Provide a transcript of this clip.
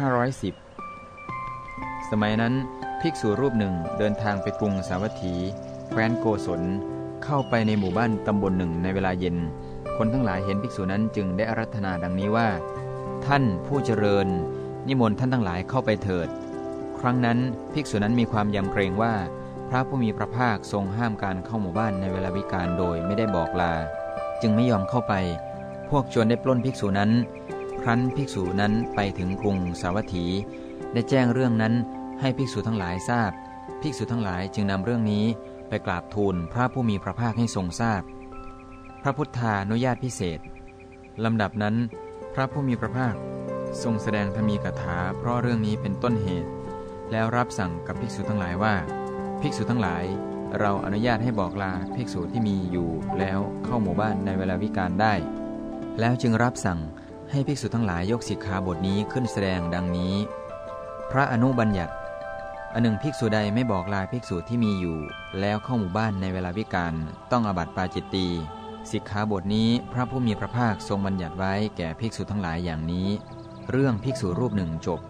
510 สมัยนั้นภิกษุรูปหนึ่งเดินทางไปกรุงสาวัตถี แคว้นโกศล เข้าไปในหมู่บ้านตำบลหนึ่งในเวลาเย็น คนทั้งหลายเห็นภิกษุนั้นจึงได้อารัธนาดังนี้ว่า ท่านผู้เจริญ นิมนต์ท่านทั้งหลายเข้าไปเถิด ครั้งนั้นภิกษุนั้นมีความยำเกรงว่า พระผู้มีพระภาคทรงห้ามการเข้าหมู่บ้านในเวลาวิกาลโดยไม่ได้บอกลา จึงไม่ยอมเข้าไป พวกโจรได้ปล้นภิกษุนั้น ครั้นภิกษุนั้นไปถึงกรุงสาวัตถี ได้แจ้งเรื่องนั้นให้ภิกษุทั้งหลายทราบ ภิกษุทั้งหลายจึงนำเรื่องนี้ไปกราบทูลพระผู้มีพระภาคให้ทรงทราบพระพุทธานุญาตพิเศษลำดับนั้น พระผู้มีพระภาคทรงแสดงธรรมีกถาเพราะเรื่องนี้เป็นต้นเหตุ แล้วรับสั่งกับภิกษุทั้งหลายว่า ภิกษุทั้งหลาย เราอนุญาตให้บอกลาภิกษุที่มีอยู่แล้วเข้าหมู่บ้านในเวลาวิกาลได้ แล้วจึงรับสั่ง ให้ภิกษุทั้งหลายยกสิกขาบทนี้ขึ้นแสดงดังนี้ พระอนุบัญญัติอันหนึ่งภิกษุใดไม่บอกลาภิกษุที่มีอยู่ แล้วเข้าหมู่บ้านในเวลาวิการต้องอบัติปาจิตตีสิกขาบทนี้พระผู้มีพระภาคทรงบัญญัติไว้แก่ภิกษุทั้งหลายอย่างนี้ เรื่องภิกษุรูปหนึ่งจบ